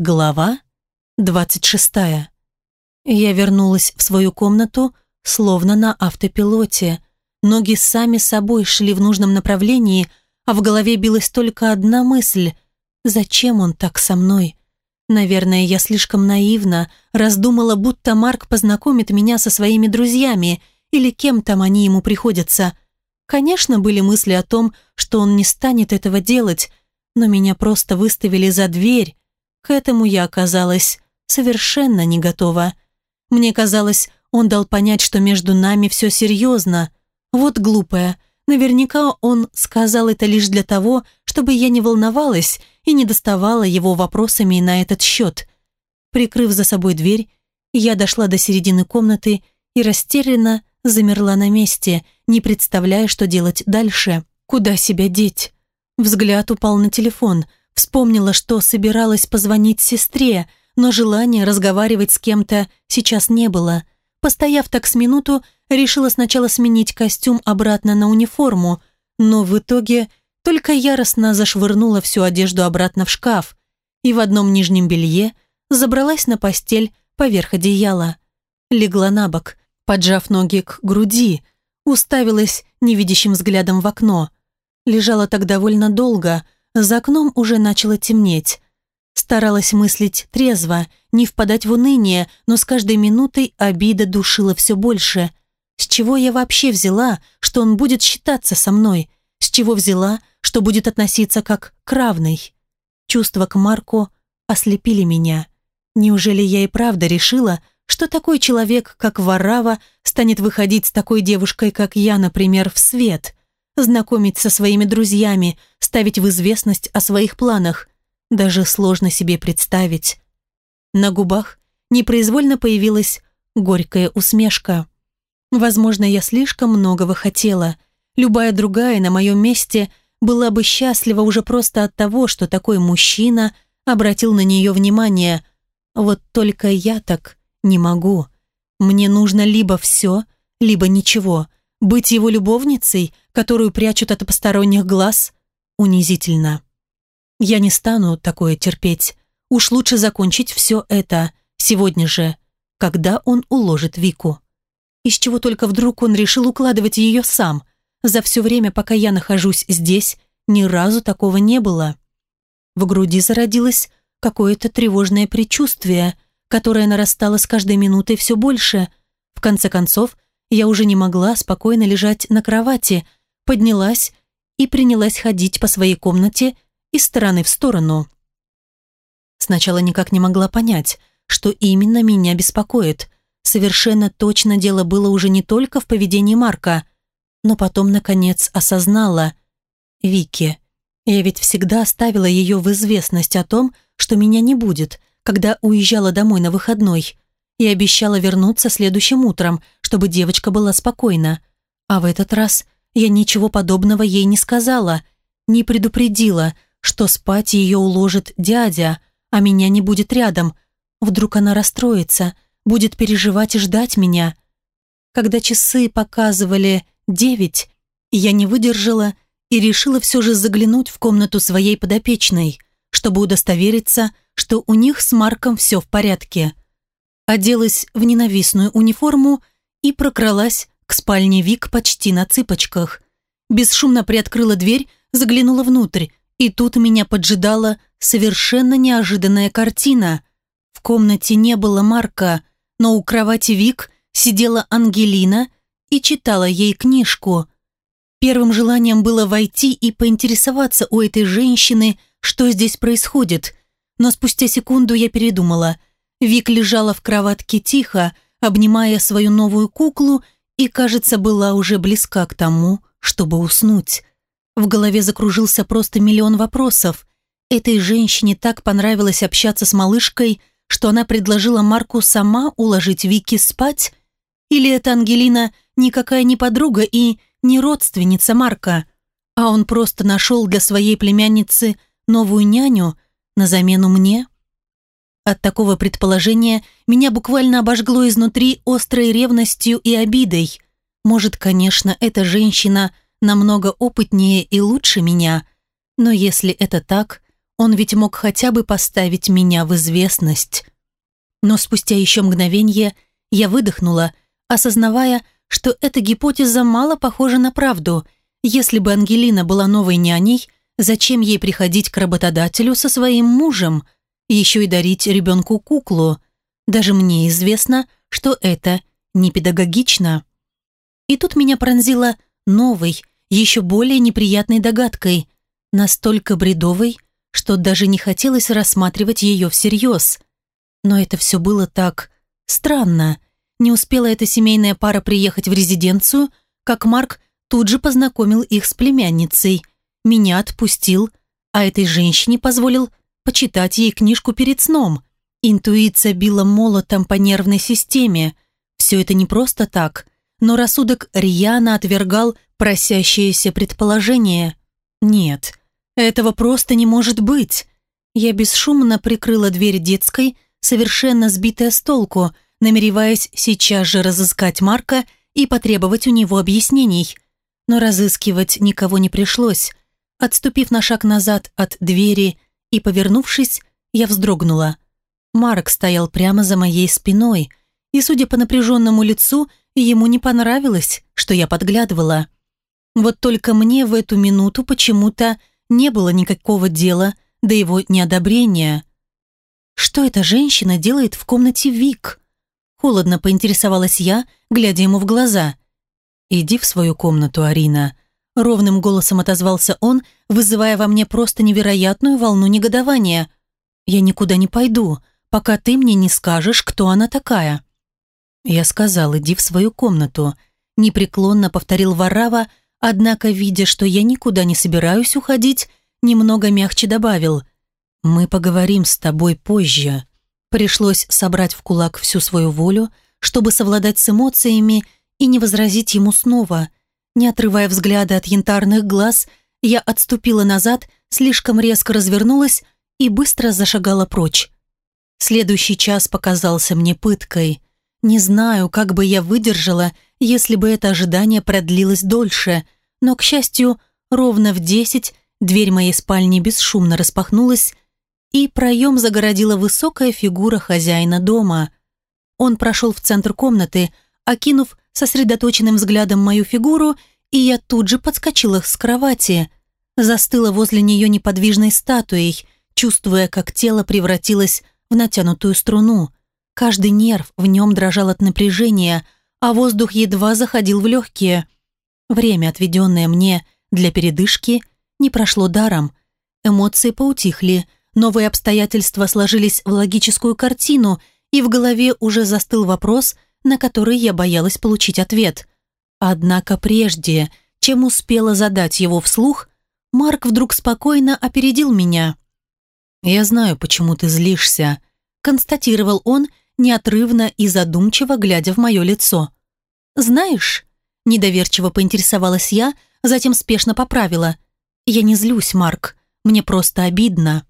Глава 26. Я вернулась в свою комнату, словно на автопилоте. Ноги сами собой шли в нужном направлении, а в голове билась только одна мысль. Зачем он так со мной? Наверное, я слишком наивна, раздумала, будто Марк познакомит меня со своими друзьями или кем там они ему приходятся. Конечно, были мысли о том, что он не станет этого делать, но меня просто выставили за дверь, к этому я оказалась совершенно не готова. Мне казалось, он дал понять, что между нами все серьезно. Вот глупая. Наверняка он сказал это лишь для того, чтобы я не волновалась и не доставала его вопросами на этот счет. Прикрыв за собой дверь, я дошла до середины комнаты и растерянно замерла на месте, не представляя, что делать дальше. Куда себя деть? Взгляд упал на телефон – Вспомнила, что собиралась позвонить сестре, но желания разговаривать с кем-то сейчас не было. Постояв так с минуту, решила сначала сменить костюм обратно на униформу, но в итоге только яростно зашвырнула всю одежду обратно в шкаф и в одном нижнем белье забралась на постель поверх одеяла. Легла на бок, поджав ноги к груди, уставилась невидящим взглядом в окно. Лежала так довольно долго – за окном уже начало темнеть. Старалась мыслить трезво, не впадать в уныние, но с каждой минутой обида душила все больше. С чего я вообще взяла, что он будет считаться со мной? С чего взяла, что будет относиться как к равной? Чувства к Марку ослепили меня. Неужели я и правда решила, что такой человек, как Варава, станет выходить с такой девушкой, как я, например, в свет? Знакомить со своими друзьями, ставить в известность о своих планах. Даже сложно себе представить. На губах непроизвольно появилась горькая усмешка. Возможно, я слишком многого хотела. Любая другая на моем месте была бы счастлива уже просто от того, что такой мужчина обратил на нее внимание. Вот только я так не могу. Мне нужно либо все, либо ничего – быть его любовницей, которую прячут от посторонних глаз, унизительно. Я не стану такое терпеть. Уж лучше закончить все это сегодня же, когда он уложит Вику. Из чего только вдруг он решил укладывать ее сам. За все время, пока я нахожусь здесь, ни разу такого не было. В груди зародилось какое-то тревожное предчувствие, которое нарастало с каждой минутой все больше. В конце концов, я уже не могла спокойно лежать на кровати, поднялась и принялась ходить по своей комнате из стороны в сторону. Сначала никак не могла понять, что именно меня беспокоит. Совершенно точно дело было уже не только в поведении Марка, но потом, наконец, осознала. Вики. Я ведь всегда оставила ее в известность о том, что меня не будет, когда уезжала домой на выходной и обещала вернуться следующим утром, чтобы девочка была спокойна. А в этот раз я ничего подобного ей не сказала, не предупредила, что спать ее уложит дядя, а меня не будет рядом. Вдруг она расстроится, будет переживать и ждать меня. Когда часы показывали девять, я не выдержала и решила все же заглянуть в комнату своей подопечной, чтобы удостовериться, что у них с Марком все в порядке оделась в ненавистную униформу и прокралась к спальне Вик почти на цыпочках. Бесшумно приоткрыла дверь, заглянула внутрь, и тут меня поджидала совершенно неожиданная картина. В комнате не было Марка, но у кровати Вик сидела Ангелина и читала ей книжку. Первым желанием было войти и поинтересоваться у этой женщины, что здесь происходит, но спустя секунду я передумала – Вик лежала в кроватке тихо, обнимая свою новую куклу и, кажется, была уже близка к тому, чтобы уснуть. В голове закружился просто миллион вопросов. Этой женщине так понравилось общаться с малышкой, что она предложила Марку сама уложить Вики спать? Или эта Ангелина никакая не подруга и не родственница Марка, а он просто нашел для своей племянницы новую няню на замену мне? От такого предположения меня буквально обожгло изнутри острой ревностью и обидой. Может, конечно, эта женщина намного опытнее и лучше меня, но если это так, Он ведь мог хотя бы поставить меня в известность. Но спустя еще мгновение я выдохнула, осознавая, что эта гипотеза мало похожа на правду. Если бы Ангелина была новой няней, зачем ей приходить к работодателю со своим мужем, еще и дарить ребенку куклу? Даже мне известно, что это не педагогично. И тут меня пронзила новой, еще более неприятной догадкой, настолько бредовой, что даже не хотелось рассматривать ее всерьез. Но это все было так странно. Не успела эта семейная пара приехать в резиденцию, как Марк тут же познакомил их с племянницей. Меня отпустил, а этой женщине позволил почитать ей книжку перед сном. Интуиция била молотом по нервной системе. Все это не просто так, но рассудок рьяно отвергал просящееся предположение. Нет, этого просто не может быть. Я бесшумно прикрыла дверь детской, совершенно сбитая с толку, намереваясь сейчас же разыскать Марка и потребовать у него объяснений. Но разыскивать никого не пришлось. Отступив на шаг назад от двери и повернувшись, я вздрогнула. Марк стоял прямо за моей спиной, и, судя по напряженному лицу, ему не понравилось, что я подглядывала. Вот только мне в эту минуту почему-то не было никакого дела до его неодобрения. Что эта женщина делает в комнате Вик? Холодно поинтересовалась я, глядя ему в глаза. «Иди в свою комнату, Арина», — ровным голосом отозвался он, вызывая во мне просто невероятную волну негодования. «Я никуда не пойду, пока ты мне не скажешь, кто она такая». Я сказал, иди в свою комнату. Непреклонно повторил Варава, однако, видя, что я никуда не собираюсь уходить, немного мягче добавил. «Мы поговорим с тобой позже». Пришлось собрать в кулак всю свою волю, чтобы совладать с эмоциями и не возразить ему снова. Не отрывая взгляда от янтарных глаз, я отступила назад, слишком резко развернулась и быстро зашагала прочь. Следующий час показался мне пыткой. Не знаю, как бы я выдержала, если бы это ожидание продлилось дольше, но, к счастью, ровно в десять дверь моей спальни бесшумно распахнулась, и проем загородила высокая фигура хозяина дома. Он прошел в центр комнаты, окинув сосредоточенным взглядом мою фигуру, и я тут же подскочила с кровати. Застыла возле нее неподвижной статуей, чувствуя, как тело превратилось в натянутую струну. Каждый нерв в нем дрожал от напряжения, а воздух едва заходил в легкие. Время, отведенное мне для передышки, не прошло даром. Эмоции поутихли, новые обстоятельства сложились в логическую картину, и в голове уже застыл вопрос, на который я боялась получить ответ. Однако прежде, чем успела задать его вслух, Марк вдруг спокойно опередил меня. «Я знаю, почему ты злишься», — констатировал он, неотрывно и задумчиво глядя в мое лицо. «Знаешь?» – недоверчиво поинтересовалась я, затем спешно поправила. «Я не злюсь, Марк, мне просто обидно».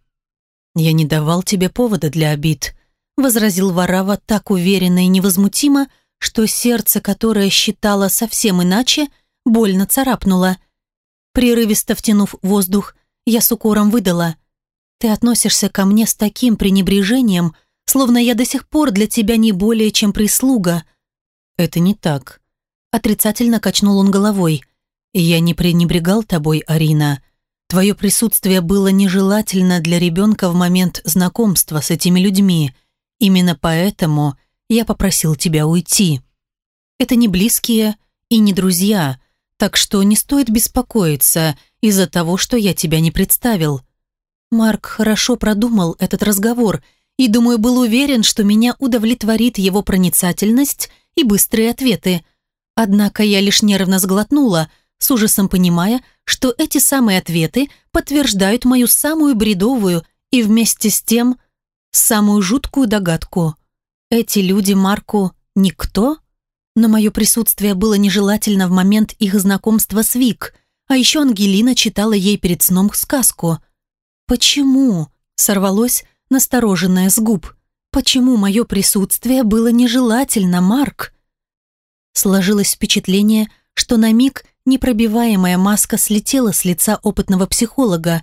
«Я не давал тебе повода для обид», – возразил Варава так уверенно и невозмутимо, что сердце, которое считало совсем иначе, больно царапнуло. Прерывисто втянув воздух, я с укором выдала. «Ты относишься ко мне с таким пренебрежением», – словно я до сих пор для тебя не более чем прислуга». «Это не так». Отрицательно качнул он головой. «Я не пренебрегал тобой, Арина. Твое присутствие было нежелательно для ребенка в момент знакомства с этими людьми. Именно поэтому я попросил тебя уйти. Это не близкие и не друзья, так что не стоит беспокоиться из-за того, что я тебя не представил». Марк хорошо продумал этот разговор – и, думаю, был уверен, что меня удовлетворит его проницательность и быстрые ответы. Однако я лишь нервно сглотнула, с ужасом понимая, что эти самые ответы подтверждают мою самую бредовую и вместе с тем самую жуткую догадку. Эти люди Марку никто? Но мое присутствие было нежелательно в момент их знакомства с Вик, а еще Ангелина читала ей перед сном сказку. «Почему?» — сорвалось, настороженная с губ. «Почему мое присутствие было нежелательно, Марк?» Сложилось впечатление, что на миг непробиваемая маска слетела с лица опытного психолога.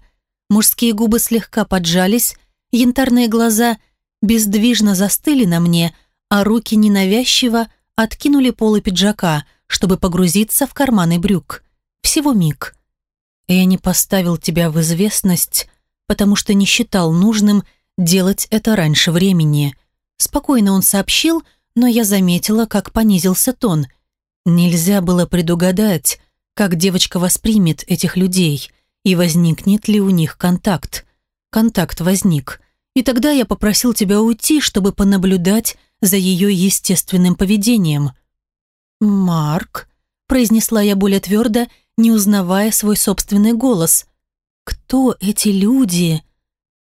Мужские губы слегка поджались, янтарные глаза бездвижно застыли на мне, а руки ненавязчиво откинули полы пиджака, чтобы погрузиться в карманы брюк. Всего миг. Я не поставил тебя в известность, потому что не считал нужным делать это раньше времени. Спокойно он сообщил, но я заметила, как понизился тон. Нельзя было предугадать, как девочка воспримет этих людей и возникнет ли у них контакт. Контакт возник. И тогда я попросил тебя уйти, чтобы понаблюдать за ее естественным поведением. «Марк», — произнесла я более твердо, не узнавая свой собственный голос. «Кто эти люди?»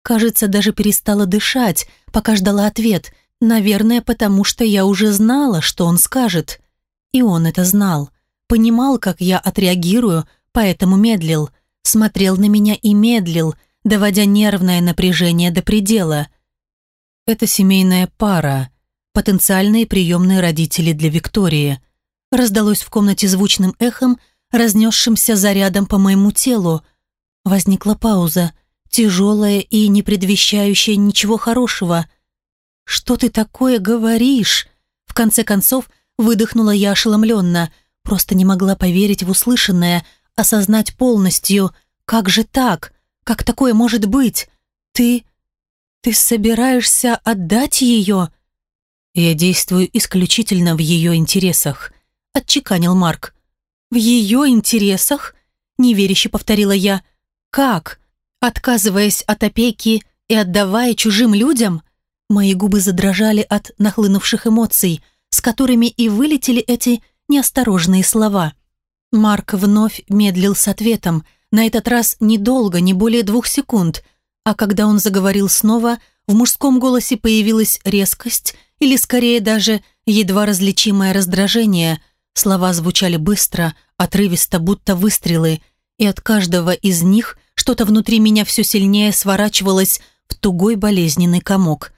Кажется, даже перестала дышать, пока ждала ответ. Наверное, потому что я уже знала, что он скажет. И он это знал. Понимал, как я отреагирую, поэтому медлил. Смотрел на меня и медлил, доводя нервное напряжение до предела. Это семейная пара, потенциальные приемные родители для Виктории. Раздалось в комнате звучным эхом, разнесшимся зарядом по моему телу. Возникла пауза, тяжелая и не предвещающая ничего хорошего. «Что ты такое говоришь?» В конце концов, выдохнула я ошеломленно, просто не могла поверить в услышанное, осознать полностью. «Как же так? Как такое может быть? Ты... ты собираешься отдать ее?» «Я действую исключительно в ее интересах», — отчеканил Марк. «В ее интересах?» — неверяще повторила я. «Как? Отказываясь от опеки и отдавая чужим людям?» Мои губы задрожали от нахлынувших эмоций, с которыми и вылетели эти неосторожные слова. Марк вновь медлил с ответом, на этот раз недолго, не более двух секунд, а когда он заговорил снова, в мужском голосе появилась резкость или, скорее, даже едва различимое раздражение – Слова звучали быстро, отрывисто, будто выстрелы, и от каждого из них что-то внутри меня все сильнее сворачивалось в тугой болезненный комок.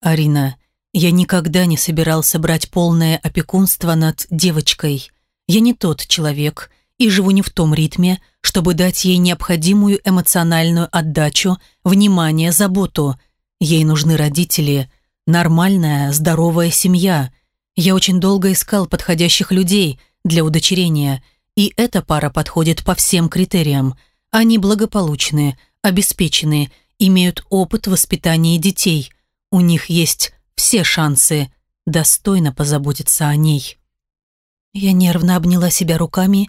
«Арина, я никогда не собирался брать полное опекунство над девочкой. Я не тот человек и живу не в том ритме, чтобы дать ей необходимую эмоциональную отдачу, внимание, заботу. Ей нужны родители, нормальная, здоровая семья – я очень долго искал подходящих людей для удочерения, и эта пара подходит по всем критериям. Они благополучные, обеспеченные, имеют опыт воспитания детей. У них есть все шансы достойно позаботиться о ней. Я нервно обняла себя руками и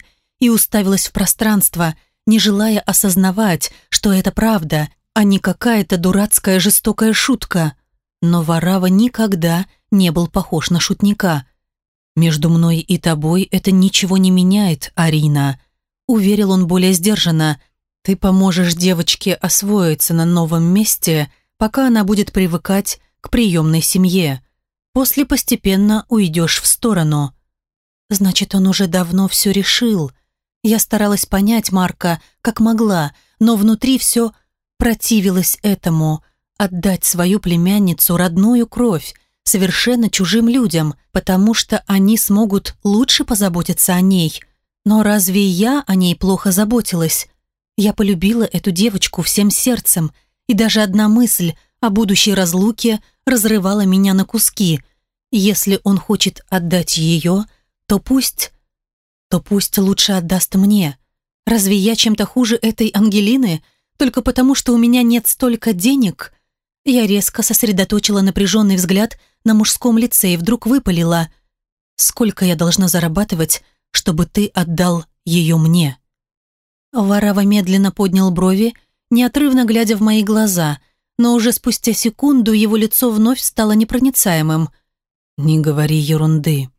уставилась в пространство, не желая осознавать, что это правда, а не какая-то дурацкая жестокая шутка. Но Варава никогда не был похож на шутника. «Между мной и тобой это ничего не меняет, Арина», уверил он более сдержанно. «Ты поможешь девочке освоиться на новом месте, пока она будет привыкать к приемной семье. После постепенно уйдешь в сторону». «Значит, он уже давно все решил». Я старалась понять Марка, как могла, но внутри все противилось этому. Отдать свою племянницу, родную кровь, совершенно чужим людям, потому что они смогут лучше позаботиться о ней. Но разве я о ней плохо заботилась? Я полюбила эту девочку всем сердцем, и даже одна мысль о будущей разлуке разрывала меня на куски. Если он хочет отдать ее, то пусть... то пусть лучше отдаст мне. Разве я чем-то хуже этой Ангелины, только потому что у меня нет столько денег?» Я резко сосредоточила напряженный взгляд на мужском лице и вдруг выпалила. «Сколько я должна зарабатывать, чтобы ты отдал ее мне?» Варава медленно поднял брови, неотрывно глядя в мои глаза, но уже спустя секунду его лицо вновь стало непроницаемым. «Не говори ерунды».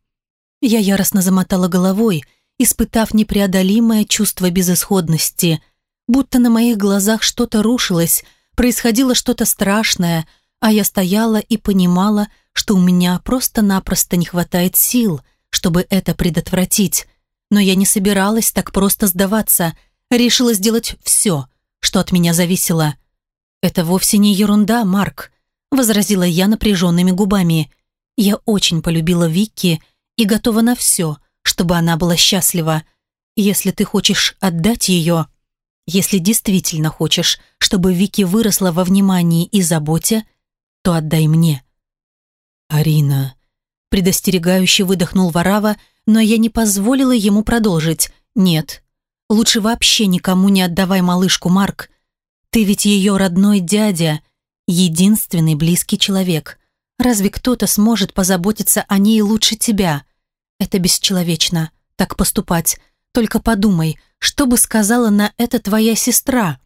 Я яростно замотала головой, испытав непреодолимое чувство безысходности, будто на моих глазах что-то рушилось, происходило что-то страшное, а я стояла и понимала, что у меня просто-напросто не хватает сил, чтобы это предотвратить. Но я не собиралась так просто сдаваться, решила сделать все, что от меня зависело. «Это вовсе не ерунда, Марк», — возразила я напряженными губами. «Я очень полюбила Вики и готова на все, чтобы она была счастлива. Если ты хочешь отдать ее...» Если действительно хочешь, чтобы Вики выросла во внимании и заботе, то отдай мне. Арина. Предостерегающе выдохнул Варава, но я не позволила ему продолжить. Нет. Лучше вообще никому не отдавай малышку, Марк. Ты ведь ее родной дядя, единственный близкий человек. Разве кто-то сможет позаботиться о ней лучше тебя? Это бесчеловечно, так поступать. Только подумай, что бы сказала на это твоя сестра?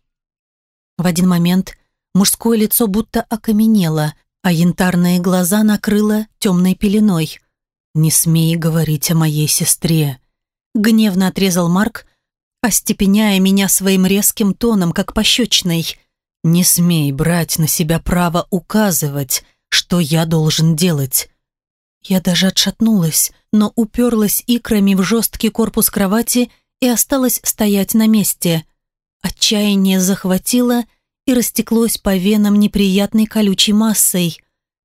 В один момент мужское лицо будто окаменело, а янтарные глаза накрыло темной пеленой. «Не смей говорить о моей сестре», — гневно отрезал Марк, остепеняя меня своим резким тоном, как пощечный. «Не смей брать на себя право указывать, что я должен делать». Я даже отшатнулась, но уперлась икрами в жесткий корпус кровати и осталась стоять на месте. Отчаяние захватило и растеклось по венам неприятной колючей массой.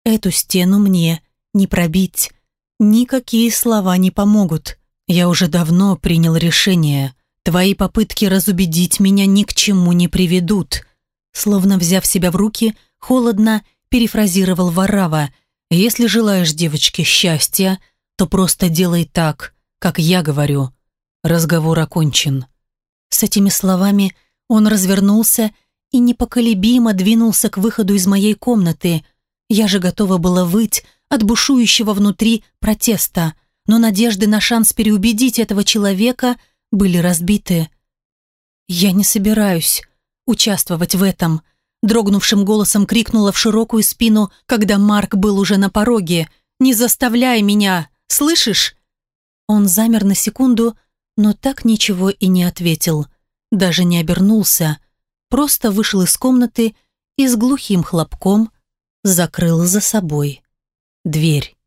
Эту стену мне не пробить. Никакие слова не помогут. Я уже давно принял решение. Твои попытки разубедить меня ни к чему не приведут. Словно взяв себя в руки, холодно перефразировал Варава. Если желаешь девочке счастья, то просто делай так, как я говорю. Разговор окончен. С этими словами он развернулся и непоколебимо двинулся к выходу из моей комнаты. Я же готова была выть, от бушующего внутри протеста, но надежды на шанс переубедить этого человека были разбиты. «Я не собираюсь участвовать в этом», дрогнувшим голосом крикнула в широкую спину, когда Марк был уже на пороге. «Не заставляй меня! Слышишь?» Он замер на секунду, но так ничего и не ответил. Даже не обернулся. Просто вышел из комнаты и с глухим хлопком закрыл за собой дверь.